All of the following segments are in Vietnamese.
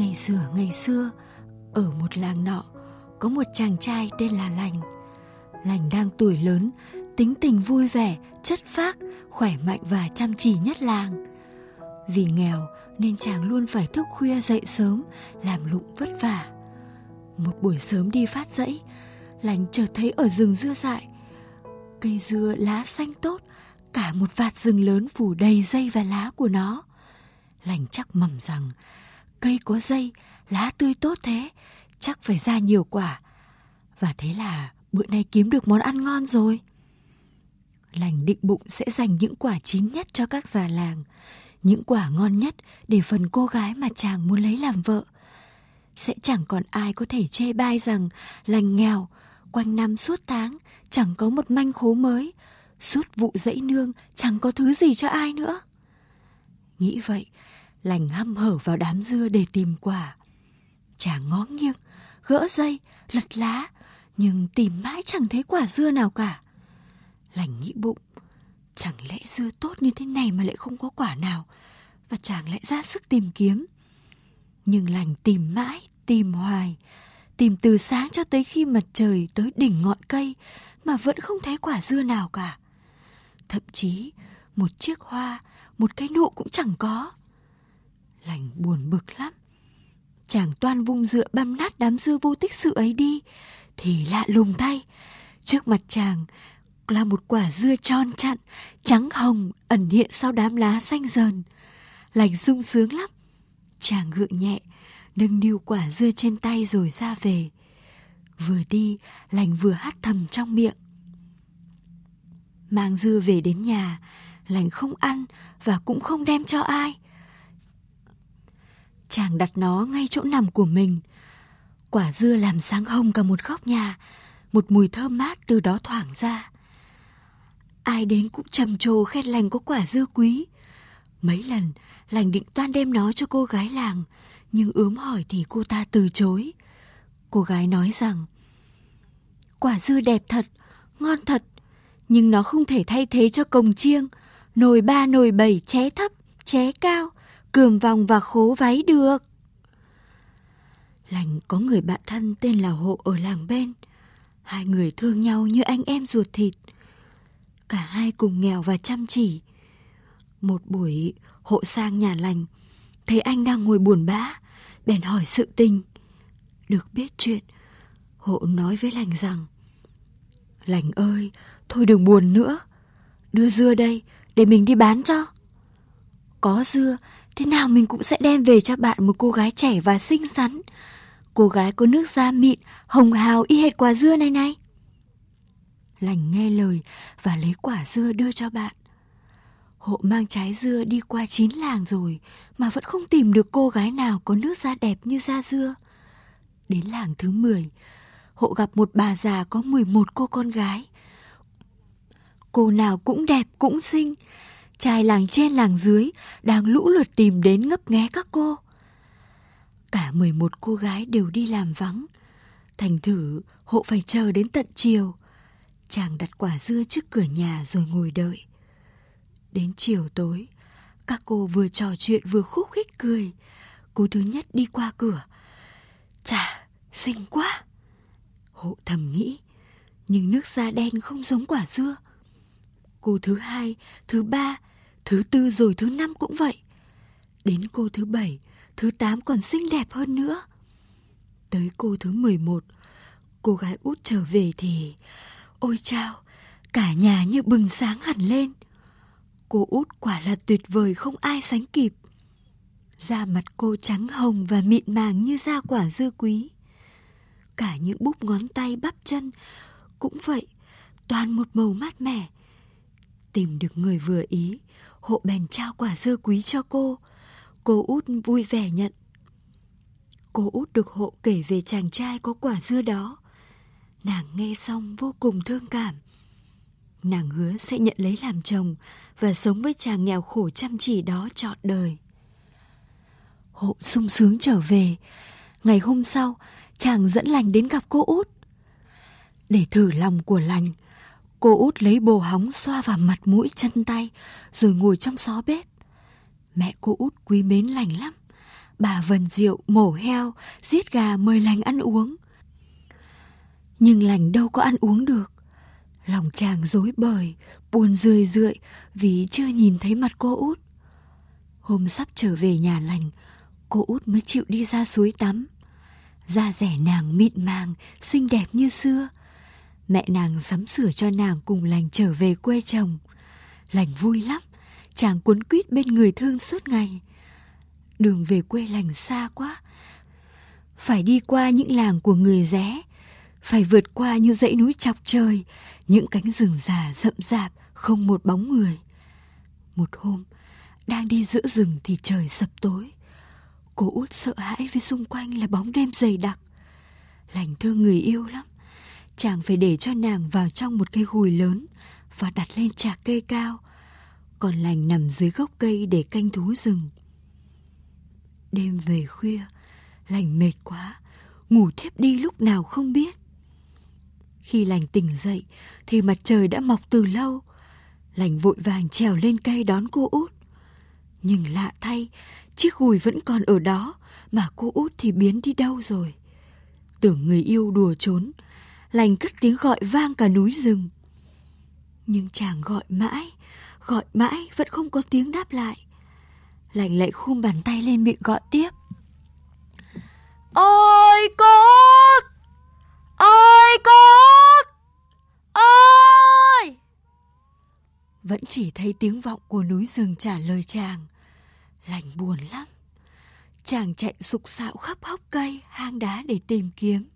Ngày xưa ngày xưa, ở một làng nọ, có một chàng trai tên là Lành. Lành đang tuổi lớn, tính tình vui vẻ, chất phác, khỏe mạnh và chăm chỉ nhất làng. Vì nghèo nên chàng luôn phải thức khuya dậy sớm, làm lụng vất vả. Một buổi sớm đi phát dẫy, Lành chợt thấy ở rừng dưa dại. Cây dưa lá xanh tốt, cả một vạt rừng lớn phủ đầy dây và lá của nó. Lành chắc mầm rằng cây có dây, lá tươi tốt thế, chắc phải ra nhiều quả. Và thế là bữa nay kiếm được món ăn ngon rồi. Lành định bụng sẽ dành những quả chín nhất cho các già làng, những quả ngon nhất để phần cô gái mà chàng muốn lấy làm vợ. Sẽ chẳng còn ai có thể chê bai rằng lành nghèo, quanh năm suốt tháng chẳng có một manh khố mới, suốt vụ dãy nương chẳng có thứ gì cho ai nữa. Nghĩ vậy, lành hăm hở vào đám dưa để tìm quả. Chàng ngó nghiêng, gỡ dây, lật lá, nhưng tìm mãi chẳng thấy quả dưa nào cả. Lành nghĩ bụng, chẳng lẽ dưa tốt như thế này mà lại không có quả nào, và chàng lại ra sức tìm kiếm. Nhưng lành tìm mãi, tìm hoài, tìm từ sáng cho tới khi mặt trời tới đỉnh ngọn cây mà vẫn không thấy quả dưa nào cả. Thậm chí một chiếc hoa, một cái nụ cũng chẳng có. Lành buồn bực lắm. Chàng toan vung dựa băm nát đám dưa vô tích sự ấy đi, thì lạ lùng thay. Trước mặt chàng là một quả dưa tròn chặn, trắng hồng ẩn hiện sau đám lá xanh dờn. Lành sung sướng lắm. Chàng gượng nhẹ, nâng niu quả dưa trên tay rồi ra về. Vừa đi, lành vừa hát thầm trong miệng. Mang dưa về đến nhà, lành không ăn và cũng không đem cho ai. Chàng đặt nó ngay chỗ nằm của mình. Quả dưa làm sáng hồng cả một góc nhà, một mùi thơm mát từ đó thoảng ra. Ai đến cũng trầm trồ khen lành có quả dưa quý. Mấy lần, lành định toan đem nó cho cô gái làng, nhưng ướm hỏi thì cô ta từ chối. Cô gái nói rằng, quả dưa đẹp thật, ngon thật, nhưng nó không thể thay thế cho cồng chiêng, nồi ba nồi bảy ché thấp, ché cao, cườm vòng và khố váy được. Lành có người bạn thân tên là Hộ ở làng bên. Hai người thương nhau như anh em ruột thịt. Cả hai cùng nghèo và chăm chỉ. Một buổi Hộ sang nhà lành, thấy anh đang ngồi buồn bã, bèn hỏi sự tình. Được biết chuyện, Hộ nói với lành rằng Lành ơi, thôi đừng buồn nữa. Đưa dưa đây, để mình đi bán cho. Có dưa, thế nào mình cũng sẽ đem về cho bạn một cô gái trẻ và xinh xắn. Cô gái có nước da mịn, hồng hào y hệt quả dưa này này. Lành nghe lời và lấy quả dưa đưa cho bạn. Hộ mang trái dưa đi qua chín làng rồi mà vẫn không tìm được cô gái nào có nước da đẹp như da dưa. Đến làng thứ 10, hộ gặp một bà già có 11 cô con gái. Cô nào cũng đẹp cũng xinh, trai làng trên làng dưới đang lũ lượt tìm đến ngấp nghé các cô. Cả 11 cô gái đều đi làm vắng. Thành thử hộ phải chờ đến tận chiều. Chàng đặt quả dưa trước cửa nhà rồi ngồi đợi. Đến chiều tối, các cô vừa trò chuyện vừa khúc khích cười. Cô thứ nhất đi qua cửa. Chà, xinh quá. Hộ thầm nghĩ, nhưng nước da đen không giống quả dưa. Cô thứ hai, thứ ba, thứ tư rồi thứ năm cũng vậy. Đến cô thứ bảy, thứ tám còn xinh đẹp hơn nữa. Tới cô thứ mười một, cô gái út trở về thì... Ôi chao, cả nhà như bừng sáng hẳn lên. Cô út quả là tuyệt vời không ai sánh kịp. Da mặt cô trắng hồng và mịn màng như da quả dưa quý. Cả những búp ngón tay bắp chân cũng vậy, toàn một màu mát mẻ. Tìm được người vừa ý, hộ bèn trao quả dưa quý cho cô. Cô út vui vẻ nhận. Cô út được hộ kể về chàng trai có quả dưa đó. Nàng nghe xong vô cùng thương cảm. Nàng hứa sẽ nhận lấy làm chồng và sống với chàng nghèo khổ chăm chỉ đó trọn đời. Hộ sung sướng trở về. Ngày hôm sau, chàng dẫn lành đến gặp cô út. Để thử lòng của lành, cô út lấy bồ hóng xoa vào mặt mũi chân tay rồi ngồi trong xó bếp. Mẹ cô út quý mến lành lắm. bà vần rượu, mổ heo, giết gà mời lành ăn uống. Nhưng lành đâu có ăn uống được. Lòng chàng dối bời, buồn rười rượi vì chưa nhìn thấy mặt cô út. Hôm sắp trở về nhà lành, cô út mới chịu đi ra suối tắm. Da rẻ nàng mịn màng, xinh đẹp như xưa. Mẹ nàng sắm sửa cho nàng cùng lành trở về quê chồng. Lành vui lắm, chàng cuốn quýt bên người thương suốt ngày. Đường về quê lành xa quá. Phải đi qua những làng của người ré, phải vượt qua những dãy núi chọc trời, những cánh rừng già rậm rạp, không một bóng người. Một hôm, đang đi giữa rừng thì trời sập tối. Cô út sợ hãi vì xung quanh là bóng đêm dày đặc. Lành thương người yêu lắm. Chàng phải để cho nàng vào trong một cây gùi lớn và đặt lên trạc cây cao. Còn lành nằm dưới gốc cây để canh thú rừng. Đêm về khuya, lành mệt quá, ngủ thiếp đi lúc nào không biết. Khi lành tỉnh dậy thì mặt trời đã mọc từ lâu. Lành vội vàng trèo lên cây đón cô út. Nhưng lạ thay, chiếc gùi vẫn còn ở đó mà cô út thì biến đi đâu rồi. Tưởng người yêu đùa trốn, lành cất tiếng gọi vang cả núi rừng. Nhưng chàng gọi mãi, gọi mãi vẫn không có tiếng đáp lại. Lành lại khum bàn tay lên miệng gọi tiếp. Ôi cô út! Ôi cô út! Ôi! Vẫn chỉ thấy tiếng vọng của núi rừng trả lời chàng. Lành buồn lắm. Chàng chạy sục sạo khắp hốc cây, hang đá để tìm kiếm.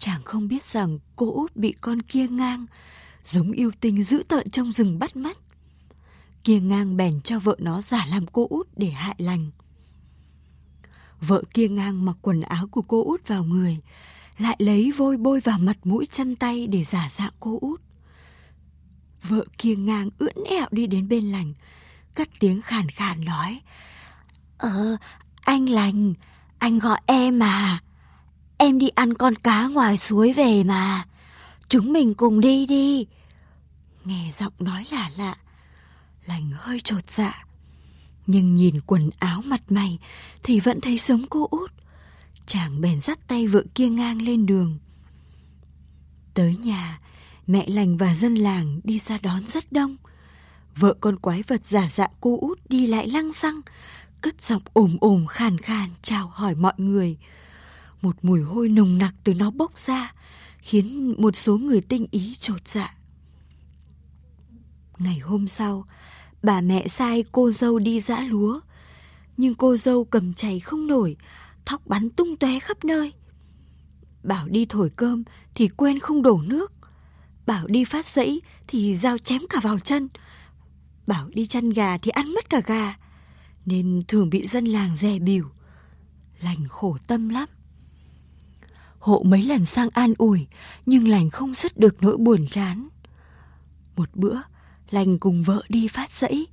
Chàng không biết rằng cô út bị con kia ngang, giống yêu tinh dữ tợn trong rừng bắt mắt Kia ngang bèn cho vợ nó giả làm cô út để hại lành. Vợ kia ngang mặc quần áo của cô út vào người, lại lấy vôi bôi vào mặt mũi chân tay để giả dạng cô út. Vợ kia ngang ưỡn ẹo đi đến bên lành, cất tiếng khàn khàn nói. Ờ, anh lành, anh gọi em mà. Em đi ăn con cá ngoài suối về mà. Chúng mình cùng đi đi. Nghe giọng nói lạ lạ, lành hơi trột dạ. Nhưng nhìn quần áo mặt mày thì vẫn thấy giống cô út. Chàng bèn dắt tay vợ kia ngang lên đường. Tới nhà, mẹ lành và dân làng đi ra đón rất đông. Vợ con quái vật giả dạng cô út đi lại lăng xăng, cất giọng ồm ồm khàn khàn chào hỏi mọi người. Một mùi hôi nồng nặc từ nó bốc ra, khiến một số người tinh ý trột dạ. Ngày hôm sau, bà mẹ sai cô dâu đi dã lúa, nhưng cô dâu cầm chày không nổi, thóc bắn tung tóe khắp nơi. Bảo đi thổi cơm thì quên không đổ nước. Bảo đi phát dãy thì dao chém cả vào chân. Bảo đi chăn gà thì ăn mất cả gà. Nên thường bị dân làng dè bỉu. Lành khổ tâm lắm. Hộ mấy lần sang an ủi nhưng lành không dứt được nỗi buồn chán. Một bữa, lành cùng vợ đi phát dãy.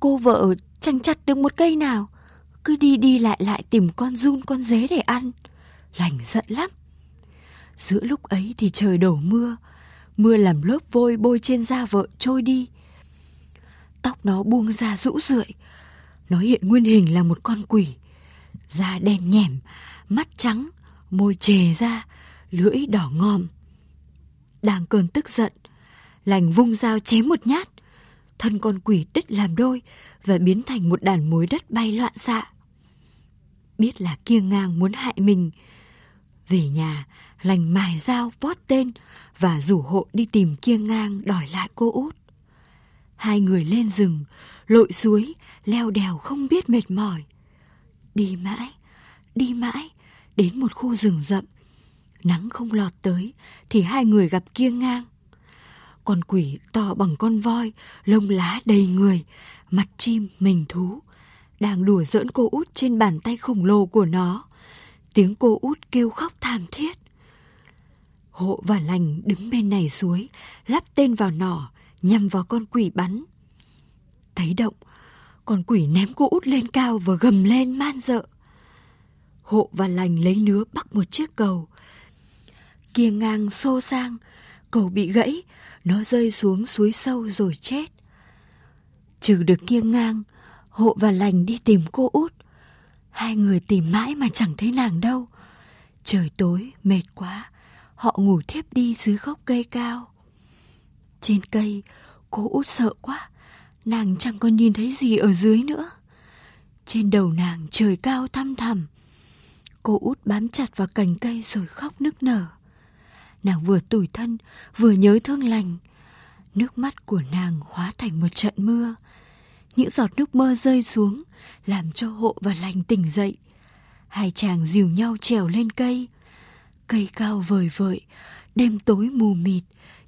Cô vợ chẳng chặt được một cây nào cứ đi đi lại lại tìm con run con dế để ăn. Lành giận lắm. Giữa lúc ấy thì trời đổ mưa, mưa làm lớp vôi bôi trên da vợ trôi đi. Tóc nó buông ra rũ rượi, nó hiện nguyên hình là một con quỷ. Da đen nhẻm, mắt trắng, môi chề ra, lưỡi đỏ ngòm. Đang cơn tức giận, lành vung dao chém một nhát, thân con quỷ đứt làm đôi và biến thành một đàn mối đất bay loạn xạ biết là kiêng ngang muốn hại mình. Về nhà, lành mài dao vót tên và rủ hộ đi tìm kiêng ngang đòi lại cô út. Hai người lên rừng, lội suối, leo đèo không biết mệt mỏi. Đi mãi, đi mãi, đến một khu rừng rậm. Nắng không lọt tới thì hai người gặp kiêng ngang. Con quỷ to bằng con voi, lông lá đầy người, mặt chim mình thú đang đùa giỡn cô út trên bàn tay khổng lồ của nó. Tiếng cô út kêu khóc thảm thiết. Hộ và lành đứng bên này suối, lắp tên vào nỏ, nhằm vào con quỷ bắn. Thấy động, con quỷ ném cô út lên cao và gầm lên man dợ. Hộ và lành lấy nứa bắt một chiếc cầu. Kia ngang xô sang, cầu bị gãy, nó rơi xuống suối sâu rồi chết. Trừ được kia ngang, hộ và lành đi tìm cô út. Hai người tìm mãi mà chẳng thấy nàng đâu. Trời tối, mệt quá, họ ngủ thiếp đi dưới gốc cây cao. Trên cây, cô út sợ quá, nàng chẳng còn nhìn thấy gì ở dưới nữa. Trên đầu nàng trời cao thăm thẳm. Cô út bám chặt vào cành cây rồi khóc nức nở. Nàng vừa tủi thân, vừa nhớ thương lành. Nước mắt của nàng hóa thành một trận mưa. Những giọt nước mơ rơi xuống, làm cho hộ và lành tỉnh dậy. Hai chàng dìu nhau trèo lên cây. Cây cao vời vợi, đêm tối mù mịt,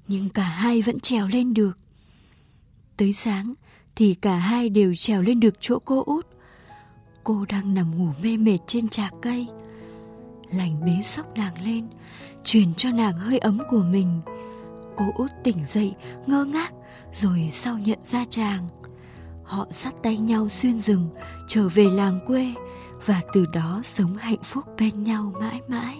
nhưng cả hai vẫn trèo lên được. Tới sáng thì cả hai đều trèo lên được chỗ cô út. Cô đang nằm ngủ mê mệt trên trạc cây. Lành bế sóc nàng lên, truyền cho nàng hơi ấm của mình. Cô út tỉnh dậy, ngơ ngác, rồi sau nhận ra chàng. Họ dắt tay nhau xuyên rừng, trở về làng quê và từ đó sống hạnh phúc bên nhau mãi mãi.